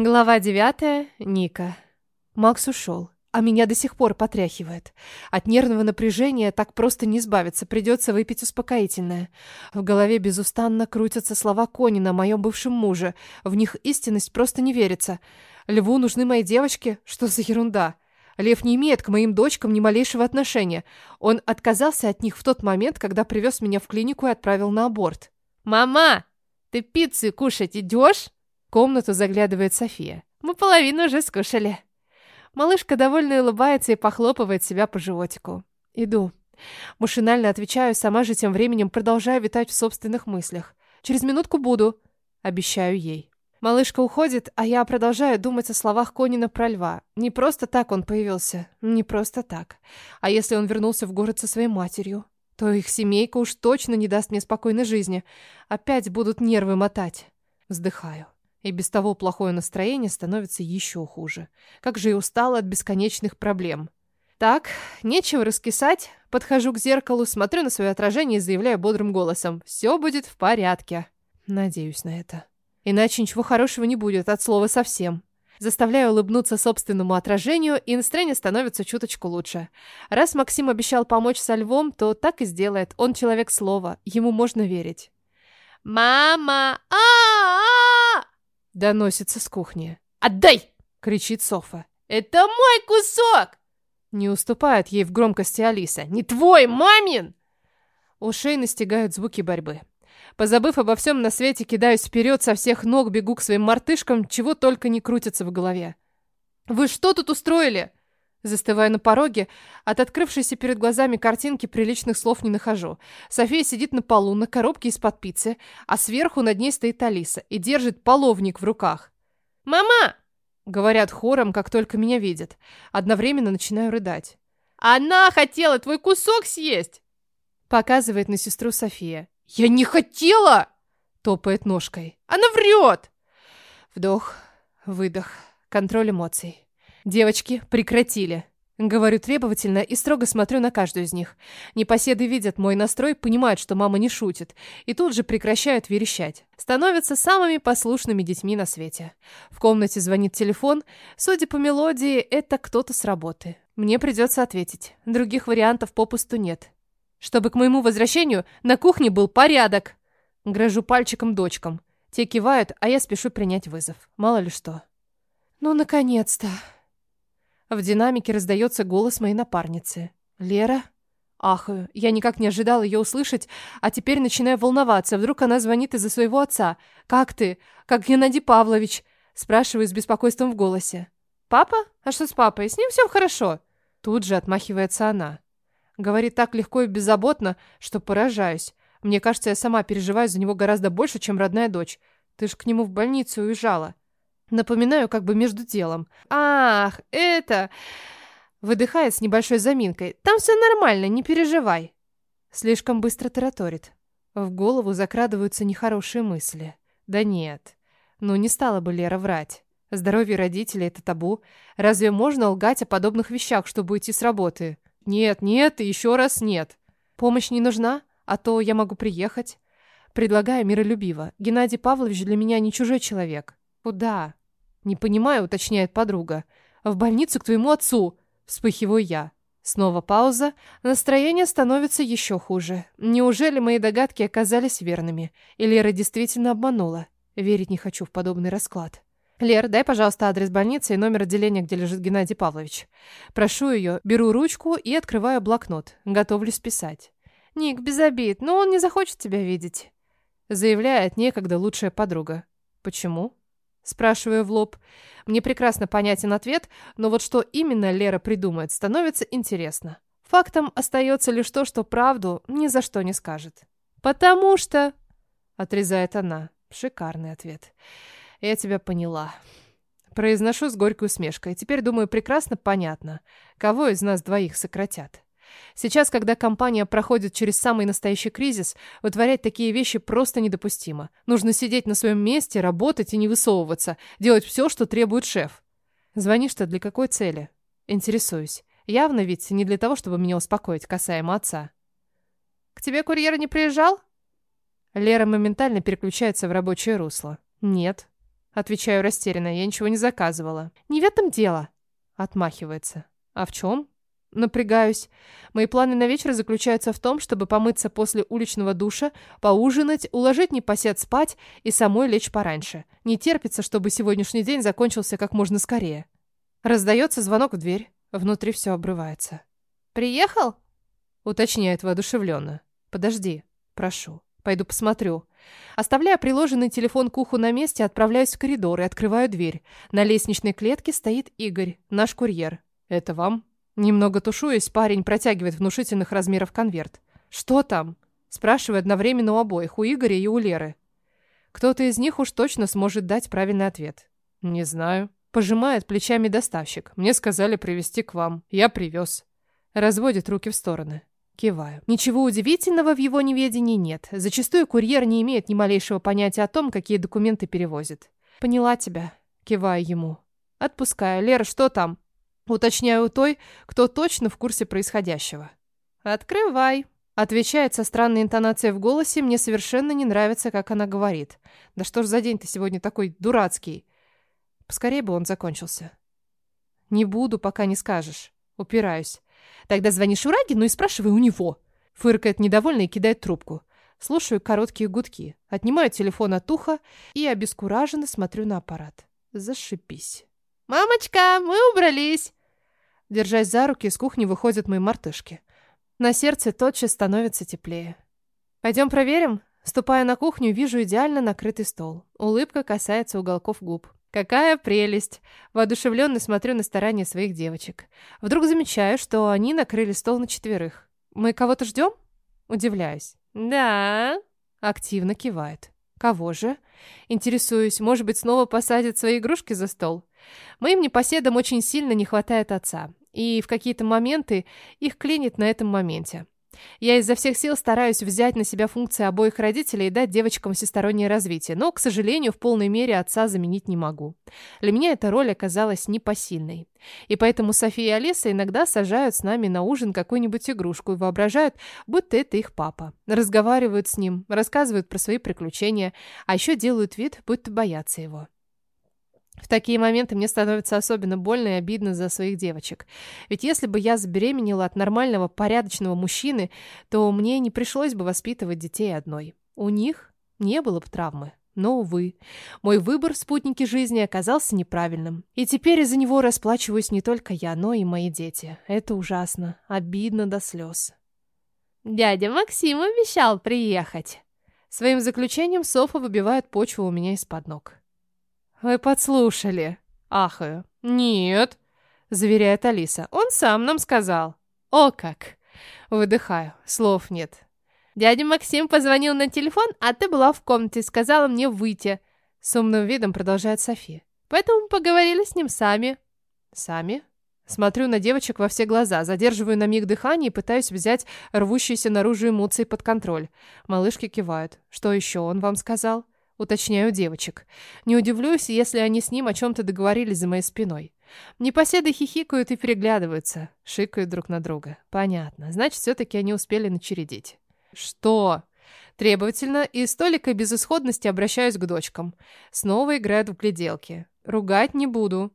Глава девятая. Ника. Макс ушел, а меня до сих пор потряхивает. От нервного напряжения так просто не избавиться, придется выпить успокоительное. В голове безустанно крутятся слова Конина о моем бывшем муже. В них истинность просто не верится. Льву нужны мои девочки? Что за ерунда? Лев не имеет к моим дочкам ни малейшего отношения. Он отказался от них в тот момент, когда привез меня в клинику и отправил на аборт. «Мама, ты пиццы кушать идешь?» В комнату заглядывает София. «Мы половину уже скушали». Малышка довольно улыбается и похлопывает себя по животику. «Иду». Машинально отвечаю, сама же тем временем продолжаю витать в собственных мыслях. «Через минутку буду», — обещаю ей. Малышка уходит, а я продолжаю думать о словах Конина про льва. Не просто так он появился. Не просто так. А если он вернулся в город со своей матерью? То их семейка уж точно не даст мне спокойной жизни. Опять будут нервы мотать. Вздыхаю. И без того плохое настроение становится еще хуже. Как же я устала от бесконечных проблем. Так, нечего раскисать. Подхожу к зеркалу, смотрю на свое отражение и заявляю бодрым голосом. Все будет в порядке. Надеюсь на это. Иначе ничего хорошего не будет, от слова совсем. Заставляю улыбнуться собственному отражению, и настроение становится чуточку лучше. Раз Максим обещал помочь со львом, то так и сделает. Он человек слова, ему можно верить. «Мама! а а Доносится с кухни. «Отдай!» — кричит Софа. «Это мой кусок!» Не уступает ей в громкости Алиса. «Не твой, мамин!» Ушей настигают звуки борьбы. Позабыв обо всем на свете, кидаюсь вперед, со всех ног бегу к своим мартышкам, чего только не крутится в голове. «Вы что тут устроили?» Застывая на пороге, от открывшейся перед глазами картинки приличных слов не нахожу. София сидит на полу, на коробке из-под пиццы, а сверху над ней стоит Алиса и держит половник в руках. «Мама!» — говорят хором, как только меня видят. Одновременно начинаю рыдать. «Она хотела твой кусок съесть!» Показывает на сестру София. «Я не хотела!» — топает ножкой. «Она врет!» Вдох, выдох, контроль эмоций. «Девочки, прекратили!» Говорю требовательно и строго смотрю на каждую из них. Непоседы видят мой настрой, понимают, что мама не шутит, и тут же прекращают верещать. Становятся самыми послушными детьми на свете. В комнате звонит телефон. Судя по мелодии, это кто-то с работы. Мне придется ответить. Других вариантов попусту нет. Чтобы к моему возвращению на кухне был порядок. Грожу пальчиком дочкам. Те кивают, а я спешу принять вызов. Мало ли что. Ну, наконец-то. В динамике раздается голос моей напарницы. «Лера?» Ахаю, я никак не ожидал ее услышать, а теперь начинаю волноваться. Вдруг она звонит из-за своего отца. «Как ты? Как Геннадий Павлович?» Спрашиваю с беспокойством в голосе. «Папа? А что с папой? С ним все хорошо?» Тут же отмахивается она. Говорит так легко и беззаботно, что поражаюсь. Мне кажется, я сама переживаю за него гораздо больше, чем родная дочь. Ты ж к нему в больницу уезжала. Напоминаю как бы между делом. Ах, это... Выдыхает с небольшой заминкой. Там все нормально, не переживай. Слишком быстро тараторит. В голову закрадываются нехорошие мысли. Да нет. Ну, не стала бы Лера врать. Здоровье родителей — это табу. Разве можно лгать о подобных вещах, чтобы уйти с работы? Нет, нет и еще раз нет. Помощь не нужна, а то я могу приехать. Предлагаю миролюбиво. Геннадий Павлович для меня не чужой человек. Куда? Не понимаю, уточняет подруга. В больницу к твоему отцу. Вспыхиваю я. Снова пауза. Настроение становится еще хуже. Неужели мои догадки оказались верными? И Лера действительно обманула? Верить не хочу в подобный расклад. «Лер, дай, пожалуйста, адрес больницы и номер отделения, где лежит Геннадий Павлович». Прошу ее, беру ручку и открываю блокнот. Готовлюсь писать. «Ник, без обид, но он не захочет тебя видеть», заявляет некогда лучшая подруга. «Почему?» Спрашиваю в лоб. Мне прекрасно понятен ответ, но вот что именно Лера придумает, становится интересно. Фактом остается лишь то, что правду ни за что не скажет. «Потому что...» — отрезает она. Шикарный ответ. Я тебя поняла. Произношу с горькой усмешкой. Теперь, думаю, прекрасно понятно, кого из нас двоих сократят. Сейчас, когда компания проходит через самый настоящий кризис, вытворять такие вещи просто недопустимо. Нужно сидеть на своем месте, работать и не высовываться, делать все, что требует шеф. Звонишь-то для какой цели? Интересуюсь. Явно ведь не для того, чтобы меня успокоить касаемо отца. К тебе курьер не приезжал? Лера моментально переключается в рабочее русло. Нет. Отвечаю растерянно. Я ничего не заказывала. Не в этом дело. Отмахивается. А в чем? Напрягаюсь. Мои планы на вечер заключаются в том, чтобы помыться после уличного душа, поужинать, уложить непосед спать и самой лечь пораньше. Не терпится, чтобы сегодняшний день закончился как можно скорее. Раздается звонок в дверь. Внутри все обрывается. «Приехал?» Уточняет воодушевленно. «Подожди, прошу. Пойду посмотрю». Оставляя приложенный телефон к уху на месте, отправляюсь в коридор и открываю дверь. На лестничной клетке стоит Игорь, наш курьер. «Это вам?» Немного тушуясь, парень протягивает внушительных размеров конверт. «Что там?» Спрашиваю одновременно у обоих, у Игоря и у Леры. Кто-то из них уж точно сможет дать правильный ответ. «Не знаю». Пожимает плечами доставщик. «Мне сказали привезти к вам. Я привез». Разводит руки в стороны. Киваю. Ничего удивительного в его неведении нет. Зачастую курьер не имеет ни малейшего понятия о том, какие документы перевозит. «Поняла тебя». Киваю ему. Отпускаю. «Лера, что там?» Уточняю той, кто точно в курсе происходящего. «Открывай», — отвечает со странной интонацией в голосе. Мне совершенно не нравится, как она говорит. «Да что ж за день ты сегодня такой дурацкий?» Поскорее бы он закончился. «Не буду, пока не скажешь». Упираюсь. «Тогда звони Шурагину и спрашивай у него». Фыркает недовольно и кидает трубку. Слушаю короткие гудки. Отнимаю телефон от уха и обескураженно смотрю на аппарат. Зашипись. «Мамочка, мы убрались!» Держась за руки, из кухни выходят мои мартышки. На сердце тотчас становится теплее. «Пойдем проверим?» Ступая на кухню, вижу идеально накрытый стол. Улыбка касается уголков губ. Какая прелесть! Воодушевленно смотрю на старания своих девочек. Вдруг замечаю, что они накрыли стол на четверых. «Мы кого-то ждем?» Удивляюсь. «Да». Активно кивает. «Кого же?» Интересуюсь, может быть, снова посадят свои игрушки за стол? Моим непоседам очень сильно не хватает отца и в какие-то моменты их клинит на этом моменте. Я изо всех сил стараюсь взять на себя функции обоих родителей и дать девочкам всестороннее развитие, но, к сожалению, в полной мере отца заменить не могу. Для меня эта роль оказалась непосильной. И поэтому София и Алиса иногда сажают с нами на ужин какую-нибудь игрушку и воображают, будто это их папа. Разговаривают с ним, рассказывают про свои приключения, а еще делают вид, будто боятся его. В такие моменты мне становится особенно больно и обидно за своих девочек. Ведь если бы я забеременела от нормального, порядочного мужчины, то мне не пришлось бы воспитывать детей одной. У них не было бы травмы. Но, увы, мой выбор в спутнике жизни оказался неправильным. И теперь из-за него расплачиваюсь не только я, но и мои дети. Это ужасно. Обидно до слез. «Дядя Максим обещал приехать». Своим заключением Софа выбивает почву у меня из-под ног. «Вы подслушали?» Ахаю. «Нет», — заверяет Алиса. «Он сам нам сказал». «О как!» Выдыхаю. Слов нет. «Дядя Максим позвонил на телефон, а ты была в комнате, сказала мне выйти». С умным видом продолжает София. «Поэтому поговорили с ним сами». «Сами?» Смотрю на девочек во все глаза, задерживаю на миг дыхание и пытаюсь взять рвущиеся наружу эмоции под контроль. Малышки кивают. «Что еще он вам сказал?» Уточняю девочек. Не удивлюсь, если они с ним о чем-то договорились за моей спиной. Непоседы хихикают и переглядываются, шикают друг на друга. Понятно, значит, все-таки они успели начередить. Что? Требовательно и с толикой безысходности обращаюсь к дочкам. Снова играют в гляделки. Ругать не буду.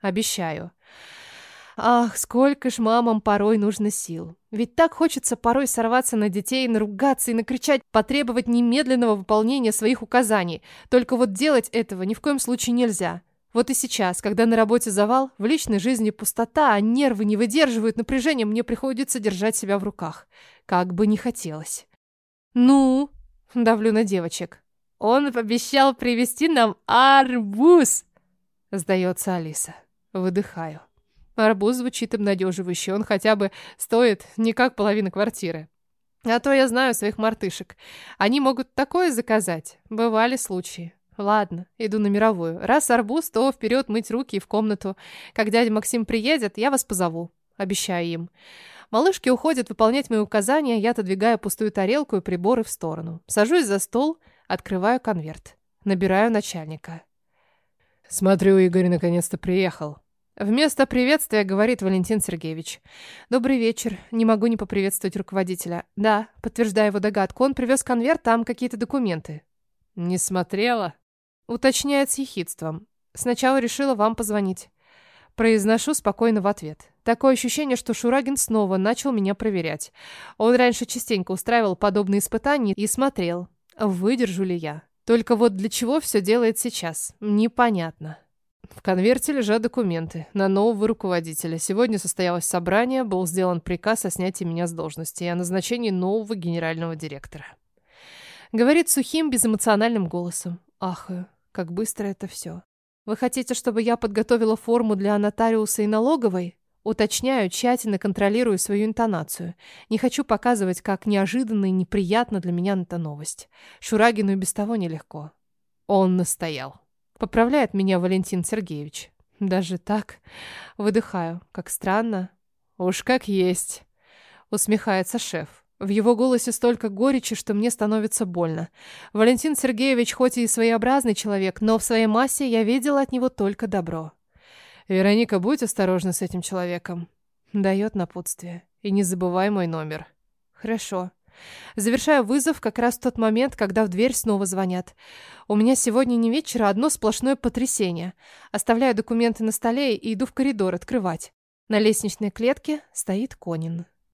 Обещаю. Ах, сколько ж мамам порой нужно сил. Ведь так хочется порой сорваться на детей, наругаться и накричать, потребовать немедленного выполнения своих указаний. Только вот делать этого ни в коем случае нельзя. Вот и сейчас, когда на работе завал, в личной жизни пустота, а нервы не выдерживают напряжения, мне приходится держать себя в руках. Как бы не хотелось. «Ну?» — давлю на девочек. «Он обещал привезти нам арбуз!» — сдается Алиса. Выдыхаю. Арбуз звучит обнадеживающе, он хотя бы стоит не как половина квартиры. А то я знаю своих мартышек. Они могут такое заказать. Бывали случаи. Ладно, иду на мировую. Раз арбуз, то вперед мыть руки и в комнату. Как дядя Максим приедет, я вас позову. Обещаю им. Малышки уходят выполнять мои указания, я отодвигаю пустую тарелку и приборы в сторону. Сажусь за стол, открываю конверт. Набираю начальника. Смотрю, Игорь наконец-то приехал. Вместо приветствия говорит Валентин Сергеевич. «Добрый вечер. Не могу не поприветствовать руководителя. Да, подтверждаю его догадку. Он привез конверт, там какие-то документы». «Не смотрела?» Уточняет с ехидством. Сначала решила вам позвонить. Произношу спокойно в ответ. Такое ощущение, что Шурагин снова начал меня проверять. Он раньше частенько устраивал подобные испытания и смотрел, выдержу ли я. Только вот для чего все делает сейчас, непонятно. В конверте лежат документы на нового руководителя. Сегодня состоялось собрание, был сделан приказ о снятии меня с должности и о назначении нового генерального директора. Говорит сухим, безэмоциональным голосом. Ахаю, как быстро это все. Вы хотите, чтобы я подготовила форму для нотариуса и налоговой? Уточняю, тщательно контролирую свою интонацию. Не хочу показывать, как неожиданно и неприятно для меня эта новость. Шурагину и без того нелегко. Он настоял. Поправляет меня Валентин Сергеевич. Даже так? Выдыхаю. Как странно. Уж как есть. Усмехается шеф. В его голосе столько горечи, что мне становится больно. Валентин Сергеевич хоть и своеобразный человек, но в своей массе я видела от него только добро. «Вероника, будь осторожна с этим человеком», — дает напутствие. «И не забывай мой номер». «Хорошо». Завершаю вызов как раз в тот момент, когда в дверь снова звонят. У меня сегодня не вечер, а одно сплошное потрясение. Оставляю документы на столе и иду в коридор открывать. На лестничной клетке стоит Конин.